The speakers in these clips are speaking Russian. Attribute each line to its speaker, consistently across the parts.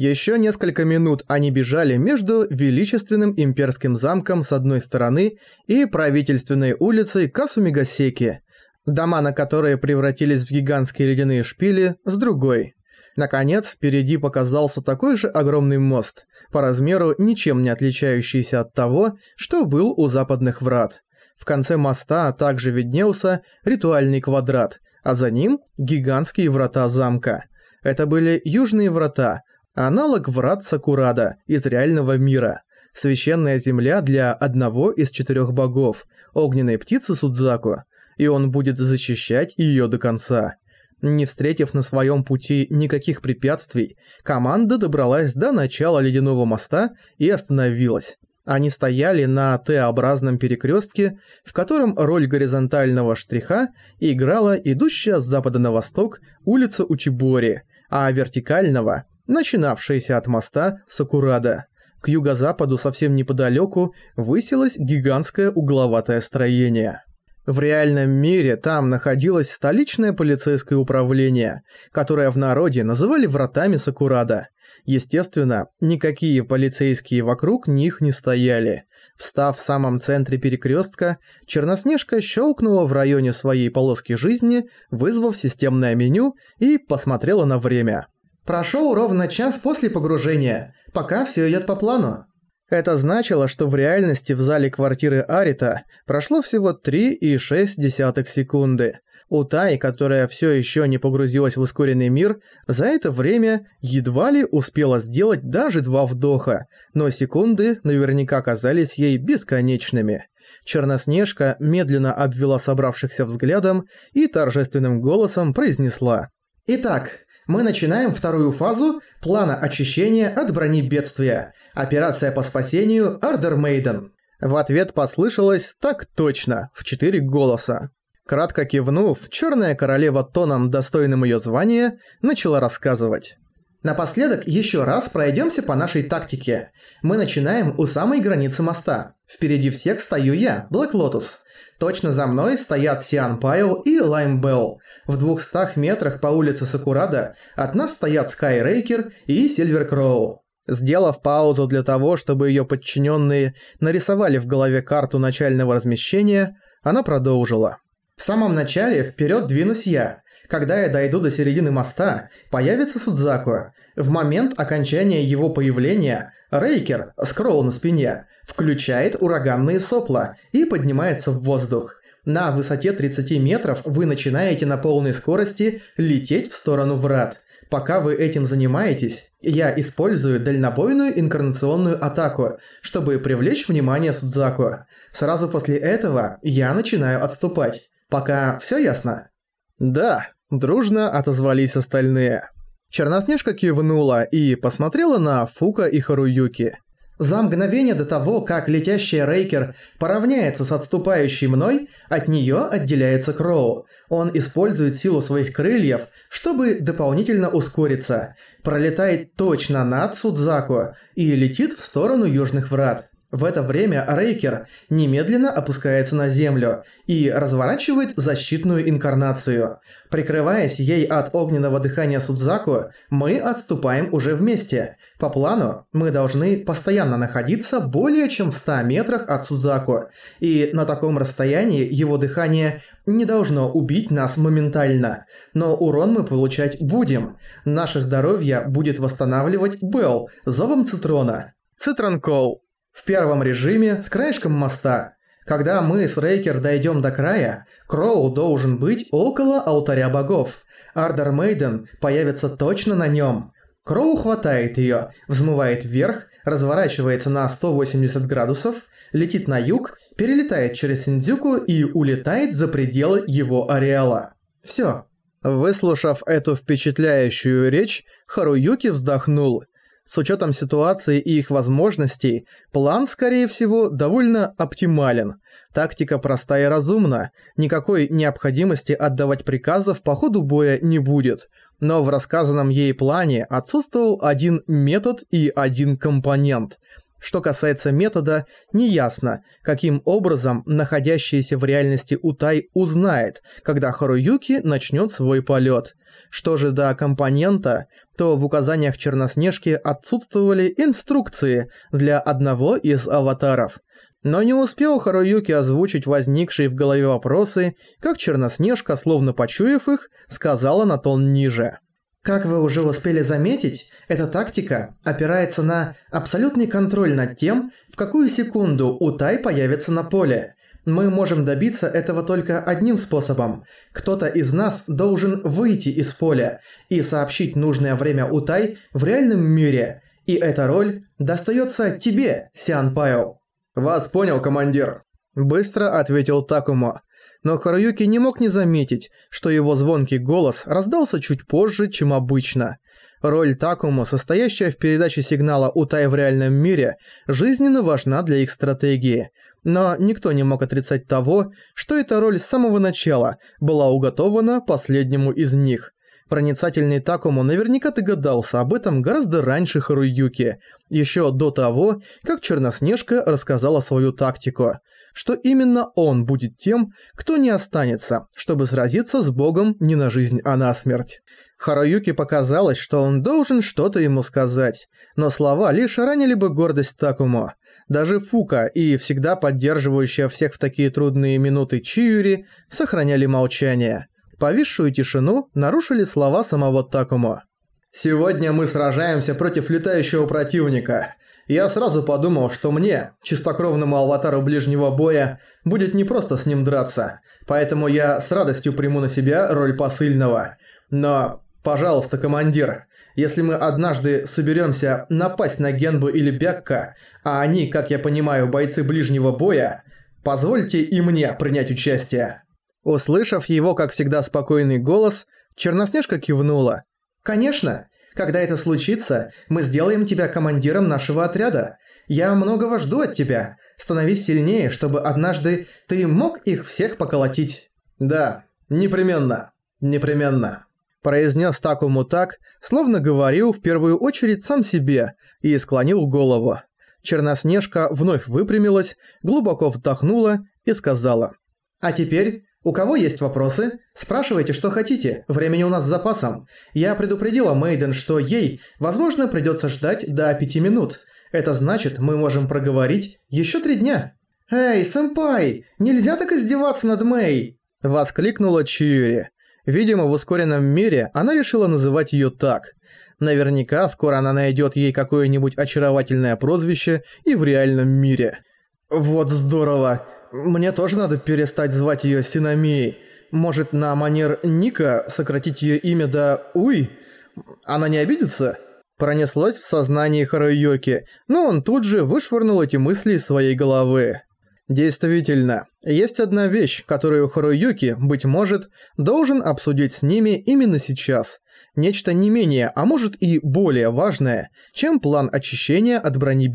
Speaker 1: Еще несколько минут они бежали между величественным имперским замком с одной стороны и правительственной улицей Касумигасеки, дома на которые превратились в гигантские ледяные шпили, с другой. Наконец, впереди показался такой же огромный мост, по размеру ничем не отличающийся от того, что был у западных врат. В конце моста также виднелся ритуальный квадрат, а за ним гигантские врата замка. Это были южные врата, аналог врат Сакурада из реального мира. Священная земля для одного из четырех богов, огненной птицы Судзаку, и он будет защищать ее до конца. Не встретив на своем пути никаких препятствий, команда добралась до начала ледяного моста и остановилась. Они стояли на Т-образном перекрестке, в котором роль горизонтального штриха играла идущая с запада на восток улица Учибори, а вертикального – начинавшаяся от моста Сакурада. К юго-западу совсем неподалеку высилось гигантское угловатое строение. В реальном мире там находилось столичное полицейское управление, которое в народе называли вратами Сакурада. Естественно, никакие полицейские вокруг них не стояли. Встав в самом центре перекрестка, Черноснежка щелкнула в районе своей полоски жизни, вызвав системное меню и посмотрела на время. «Прошел ровно час после погружения, пока все идет по плану». Это значило, что в реальности в зале квартиры Арита прошло всего 3,6 секунды. У Тай, которая все еще не погрузилась в ускоренный мир, за это время едва ли успела сделать даже два вдоха, но секунды наверняка казались ей бесконечными. Черноснежка медленно обвела собравшихся взглядом и торжественным голосом произнесла. «Итак, мы начинаем вторую фазу плана очищения от брони бедствия. Операция по спасению Ардер Мейден. В ответ послышалось «так точно» в четыре голоса. Кратко кивнув, Черная Королева тоном, достойным ее звания, начала рассказывать. Напоследок еще раз пройдемся по нашей тактике. Мы начинаем у самой границы моста. Впереди всех стою я, Блэк Лотус. Точно за мной стоят Сиан Пайл и Лайм Белл. В двухстах метрах по улице Сакурада от нас стоят Скай Рейкер и Сильвер Кроу. Сделав паузу для того, чтобы ее подчиненные нарисовали в голове карту начального размещения, она продолжила. В самом начале вперед двинусь я. Когда я дойду до середины моста, появится Судзаку. В момент окончания его появления Рейкер, скролл на спине, включает ураганные сопла и поднимается в воздух. На высоте 30 метров вы начинаете на полной скорости лететь в сторону врат. Пока вы этим занимаетесь, я использую дальнобойную инкарнационную атаку, чтобы привлечь внимание Судзаку. Сразу после этого я начинаю отступать. Пока все ясно? Да, дружно отозвались остальные. Черноснежка кивнула и посмотрела на Фука и Харуюки. За мгновение до того, как летящий Рейкер поравняется с отступающей мной, от нее отделяется Кроу. Он использует силу своих крыльев, чтобы дополнительно ускориться. Пролетает точно над Судзаку и летит в сторону Южных Врат. В это время Рейкер немедленно опускается на землю и разворачивает защитную инкарнацию. Прикрываясь ей от огненного дыхания Судзаку, мы отступаем уже вместе. По плану, мы должны постоянно находиться более чем в 100 метрах от Судзаку, и на таком расстоянии его дыхание не должно убить нас моментально. Но урон мы получать будем. Наше здоровье будет восстанавливать Белл зовом Цитрона. Цитронкол. В первом режиме с краешком моста. Когда мы с Рейкер дойдем до края, Кроу должен быть около алтаря богов. Ардер Мейден появится точно на нем. Кроу хватает ее, взмывает вверх, разворачивается на 180 градусов, летит на юг, перелетает через Синдзюку и улетает за пределы его ареала. Все. Выслушав эту впечатляющую речь, Харуюки вздохнул с учетом ситуации и их возможностей, план, скорее всего, довольно оптимален. Тактика проста и разумна, никакой необходимости отдавать приказов по ходу боя не будет. Но в рассказанном ей плане отсутствовал один метод и один компонент – что касается метода, неясно, каким образом находящийся в реальности Утай узнает, когда Харуюки начнет свой полет. Что же до компонента, то в указаниях Черноснежки отсутствовали инструкции для одного из аватаров. Но не успел Харуюки озвучить возникшие в голове вопросы, как Черноснежка, словно почуяв их, сказала на тон ниже. Как вы уже успели заметить, эта тактика опирается на абсолютный контроль над тем, в какую секунду Утай появится на поле. Мы можем добиться этого только одним способом. Кто-то из нас должен выйти из поля и сообщить нужное время Утай в реальном мире, и эта роль достается тебе, Сиан Пайо.
Speaker 2: «Вас понял, командир», –
Speaker 1: быстро ответил Такумо но Харуюки не мог не заметить, что его звонкий голос раздался чуть позже, чем обычно. Роль Такому, состоящая в передаче сигнала Утай в реальном мире, жизненно важна для их стратегии. Но никто не мог отрицать того, что эта роль с самого начала была уготована последнему из них. Проницательный Такому наверняка догадался об этом гораздо раньше Харуюки, еще до того, как Черноснежка рассказала свою тактику что именно он будет тем, кто не останется, чтобы сразиться с богом не на жизнь, а на смерть. Харуюки показалось, что он должен что-то ему сказать, но слова лишь ранили бы гордость Такумо. Даже Фука и всегда поддерживающая всех в такие трудные минуты Чиюри сохраняли молчание. Повисшую тишину нарушили слова самого Такумо.
Speaker 2: «Сегодня мы сражаемся против летающего противника. Я сразу подумал, что мне, чистокровному аватару ближнего боя, будет непросто с ним драться, поэтому я с радостью приму на себя роль посыльного. Но, пожалуйста, командир, если мы однажды соберемся напасть на Генбу или Бякка, а они, как я понимаю, бойцы ближнего боя, позвольте и мне принять участие».
Speaker 1: Услышав его, как всегда, спокойный голос, Черноснежка кивнула. «Конечно, когда это случится, мы сделаем тебя командиром нашего отряда. Я многого жду от тебя. Становись сильнее, чтобы однажды ты мог их всех поколотить».
Speaker 2: «Да, непременно, непременно», –
Speaker 1: произнес Такому так, словно говорил в первую очередь сам себе, и склонил голову. Черноснежка вновь выпрямилась, глубоко вдохнула и сказала. «А теперь у кого есть вопросы? Спрашивайте, что хотите. Времени у нас с запасом. Я предупредила Мейден, что ей, возможно, придется ждать до пяти минут. Это значит, мы можем проговорить еще три дня. «Эй, сэмпай, нельзя так издеваться над Мэй!» Воскликнула Чиури. Видимо, в ускоренном мире она решила называть ее так. Наверняка скоро она найдет ей какое-нибудь очаровательное прозвище и в реальном мире. «Вот здорово! Мне тоже надо перестать звать её Синамией. Может, на манер Ника сократить её имя до Уй? Она не обидится?» Пронеслось в сознании Харуюки, но он тут же вышвырнул эти мысли из своей головы. Действительно, есть одна вещь, которую Харуюки, быть может, должен обсудить с ними именно сейчас. Нечто не менее, а может и более важное, чем план очищения от брони.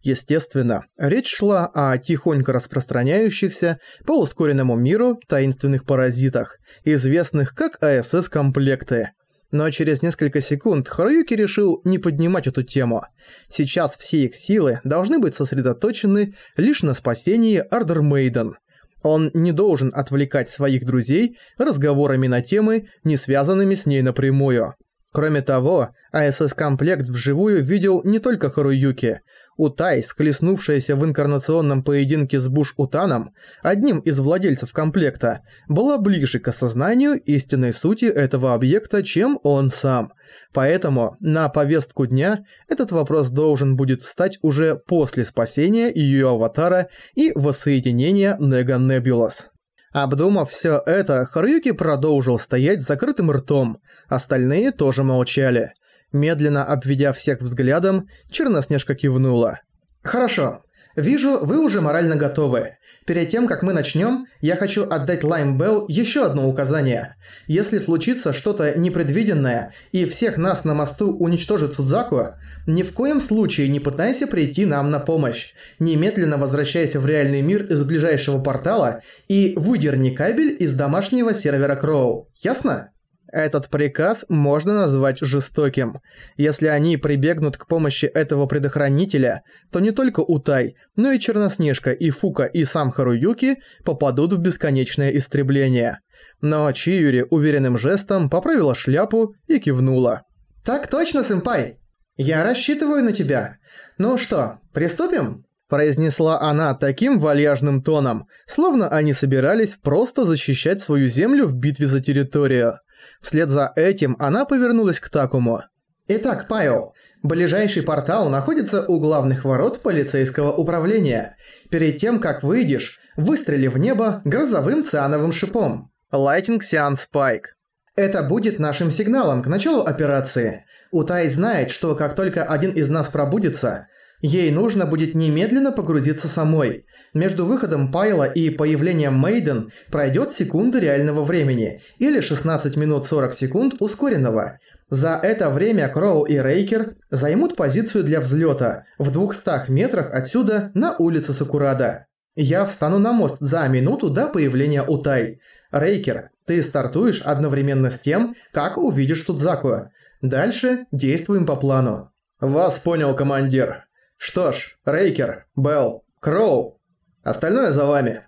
Speaker 1: Естественно, речь шла о тихонько распространяющихся по ускоренному миру таинственных паразитах, известных как АСС-комплекты. Но через несколько секунд Харуюки решил не поднимать эту тему. Сейчас все их силы должны быть сосредоточены лишь на спасении Ардер Мейден. Он не должен отвлекать своих друзей разговорами на темы, не связанными с ней напрямую. Кроме того, АСС-комплект вживую видел не только Харуюки. Утай, схлестнувшаяся в инкарнационном поединке с Буш-Утаном, одним из владельцев комплекта, была ближе к осознанию истинной сути этого объекта, чем он сам. Поэтому на повестку дня этот вопрос должен будет встать уже после спасения ее аватара и воссоединения Нега Небулас. Обдумав все это, Харуюки продолжил стоять с закрытым ртом, остальные тоже молчали. Медленно обведя всех взглядом, Черноснежка кивнула. «Хорошо. Вижу, вы уже морально готовы. Перед тем, как мы начнем, я хочу отдать Лайм Белл еще одно указание. Если случится что-то непредвиденное, и всех нас на мосту уничтожит Судзаку, ни в коем случае не пытайся прийти нам на помощь. Немедленно возвращайся в реальный мир из ближайшего портала и выдерни кабель из домашнего сервера Кроу. Ясно? Этот приказ можно назвать жестоким. Если они прибегнут к помощи этого предохранителя, то не только Утай, но и Черноснежка, и Фука, и сам Харуюки попадут в бесконечное истребление. Но Чиюри уверенным жестом поправила шляпу и кивнула. Так точно, сэмпай. Я рассчитываю на тебя. Ну что, приступим? произнесла она таким вальяжным тоном, словно они собирались просто защищать свою землю в битве за территорию. Вслед за этим она повернулась к Такому. «Итак, Пайо, ближайший портал находится у главных ворот полицейского управления. Перед тем, как выйдешь, выстрели в небо грозовым циановым шипом. Lighting Cyan Spike. Это будет нашим сигналом к началу операции. Утай знает, что как только один из нас пробудится, ей нужно будет немедленно погрузиться самой. Между выходом Пайла и появлением Мейден пройдет секунда реального времени, или 16 минут 40 секунд ускоренного – за это время Кроу и Рейкер займут позицию для взлета в 200 метрах отсюда на улице Сакурада. Я встану на мост за минуту до появления Утай. Рейкер, ты стартуешь одновременно с тем, как увидишь Судзаку. Дальше действуем по плану. Вас понял, командир. Что ж, Рейкер, Белл, Кроу. Остальное за вами.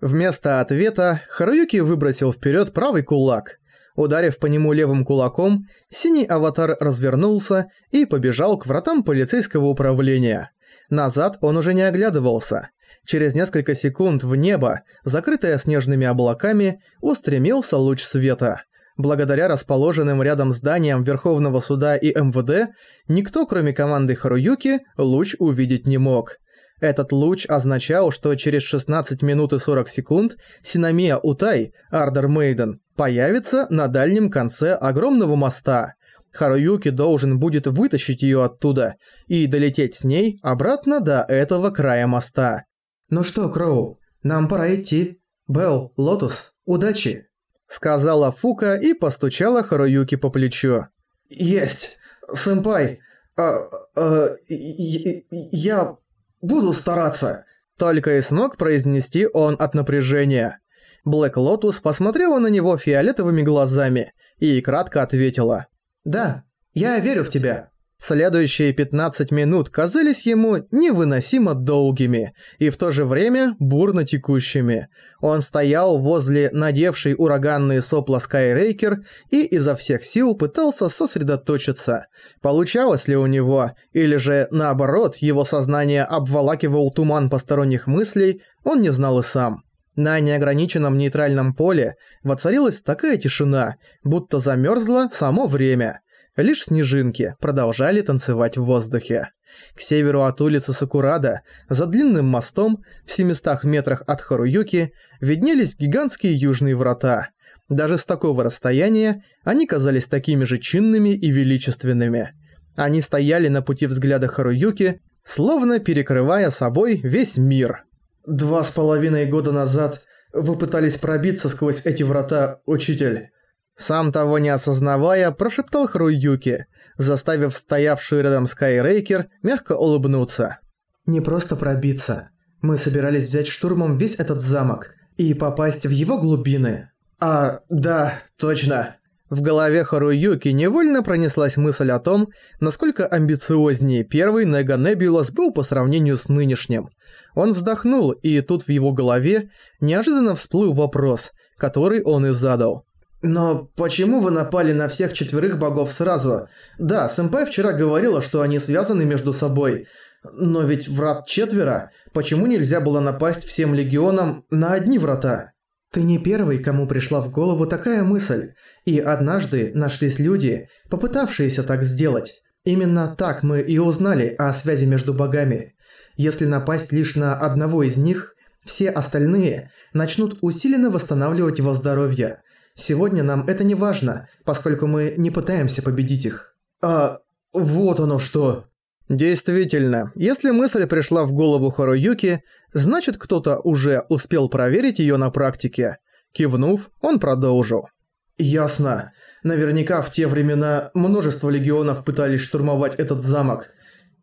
Speaker 1: Вместо ответа Харуюки выбросил вперед правый кулак – Ударив по нему левым кулаком, синий аватар развернулся и побежал к вратам полицейского управления. Назад он уже не оглядывался. Через несколько секунд в небо, закрытое снежными облаками, устремился луч света. Благодаря расположенным рядом зданиям Верховного суда и МВД, никто, кроме команды Харуюки, луч увидеть не мог. Этот луч означал, что через 16 минут и 40 секунд Синамия Утай, Ардер Мейден, появится на дальнем конце огромного моста. Харуюки должен будет вытащить ее оттуда и долететь с ней обратно до этого края моста. «Ну что, Кроу, нам пора идти. Белл, Лотус, удачи!» Сказала Фука и постучала Харуюки по плечу. «Есть! Сэмпай, а, а, я Буду стараться!» Только и смог произнести он от напряжения. Блэк Лотус посмотрела на него фиолетовыми глазами и кратко ответила. «Да, я верю в тебя». Следующие 15 минут казались ему невыносимо долгими и в то же время бурно текущими. Он стоял возле надевшей ураганные сопла Скайрейкер и изо всех сил пытался сосредоточиться. Получалось ли у него, или же наоборот, его сознание обволакивал туман посторонних мыслей, он не знал и сам. На неограниченном нейтральном поле воцарилась такая тишина, будто замерзло само время – Лишь снежинки продолжали танцевать в воздухе. К северу от улицы Сакурада, за длинным мостом, в 700 метрах от Харуюки, виднелись гигантские южные врата. Даже с такого расстояния они казались такими же чинными и величественными. Они стояли на пути взгляда Харуюки, словно перекрывая собой весь мир. «Два с половиной года назад вы пытались пробиться сквозь эти врата, учитель». Сам того не осознавая, прошептал Хруюки, заставив стоявшую рядом Скайрейкер мягко улыбнуться. «Не просто пробиться. Мы собирались взять штурмом весь этот замок и попасть в его глубины». «А, да, точно». В голове Харуюки невольно пронеслась мысль о том, насколько амбициознее первый Нега Небулас был по сравнению с нынешним. Он вздохнул, и тут в его голове неожиданно всплыл вопрос, который он и задал. «Но почему вы напали на всех четверых богов сразу? Да, сэмпай вчера говорила, что они связаны между собой. Но ведь врат четверо. Почему нельзя было напасть всем легионам на одни врата?» «Ты не первый, кому пришла в голову такая мысль. И однажды нашлись люди, попытавшиеся так сделать. Именно так мы и узнали о связи между богами. Если напасть лишь на одного из них, все остальные начнут усиленно восстанавливать его здоровье» Сегодня нам это не важно, поскольку мы не пытаемся победить их. А вот оно что. Действительно, если мысль пришла в голову Харуюки, значит кто-то уже успел проверить её на практике. Кивнув, он продолжил. Ясно. Наверняка в те времена множество легионов пытались штурмовать этот замок.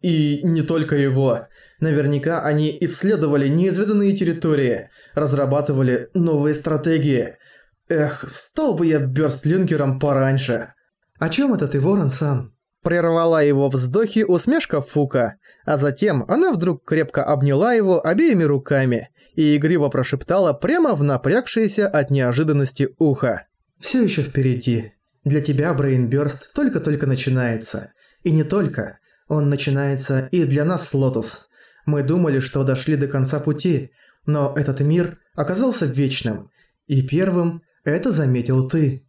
Speaker 1: И не только его. Наверняка они исследовали неизведанные территории, разрабатывали новые стратегии – Эх, стал бы я бёрстлинкером пораньше. О чём это ты, Ворон-сан? Прервала его вздохи усмешка Фука, а затем она вдруг крепко обняла его обеими руками и игриво прошептала прямо в напрягшееся от неожиданности ухо. «Всё ещё впереди. Для тебя Брейнбёрст только-только начинается. И не только. Он начинается и для нас Лотус. Мы думали, что дошли до конца пути, но этот мир оказался вечным. И первым это заметил ты.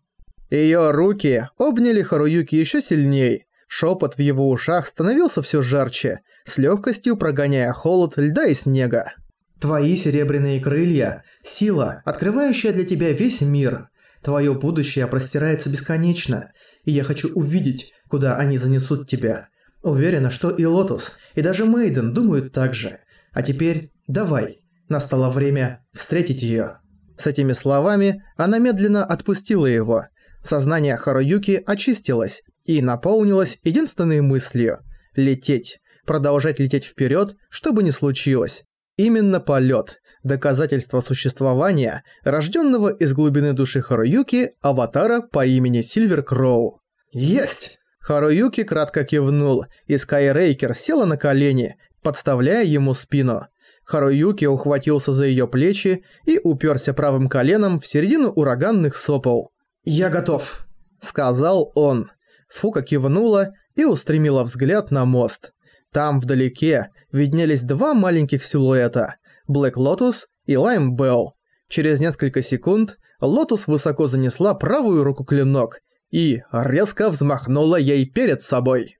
Speaker 1: Её руки обняли Харуюки ещё сильней. Шепот в его ушах становился все жарче, с легкостью прогоняя холод льда и снега. «Твои серебряные крылья – сила, открывающая для тебя весь мир. Твое будущее простирается бесконечно, и я хочу увидеть, куда они занесут тебя. Уверена, что и Лотус, и даже Мейден думают так же. А теперь давай, настало время встретить ее. С этими словами она медленно отпустила его. Сознание Харуюки очистилось, и наполнилась единственной мыслью – лететь, продолжать лететь вперед, что бы ни случилось. Именно полет – доказательство существования рожденного из глубины души Харуюки аватара по имени Сильвер Кроу. «Есть!» Харуюки кратко кивнул, и Скайрейкер села на колени, подставляя ему спину. Харуюки ухватился за ее плечи и уперся правым коленом в середину ураганных сопл. «Я готов», — сказал он. Фука кивнула и устремила взгляд на мост. Там вдалеке виднелись два маленьких силуэта – Блэк Лотус и Лайм Белл. Через несколько секунд Лотус высоко занесла правую руку клинок и резко взмахнула ей перед собой.